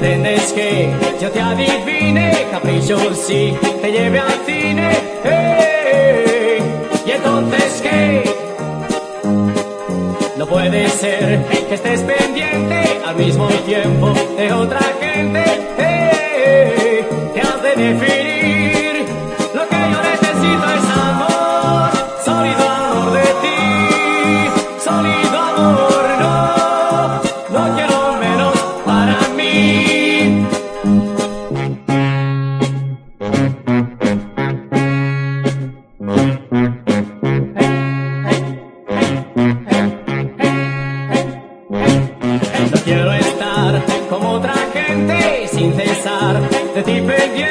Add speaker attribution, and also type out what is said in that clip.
Speaker 1: Pretendes que yo te adivine, capricho sí, te lleve al cine, hey, y entonces qué, no puede ser que estés pendiente al mismo tiempo de otra gente, hey, te has de No quiero estar como otra gente sin cesar de ti pendiente.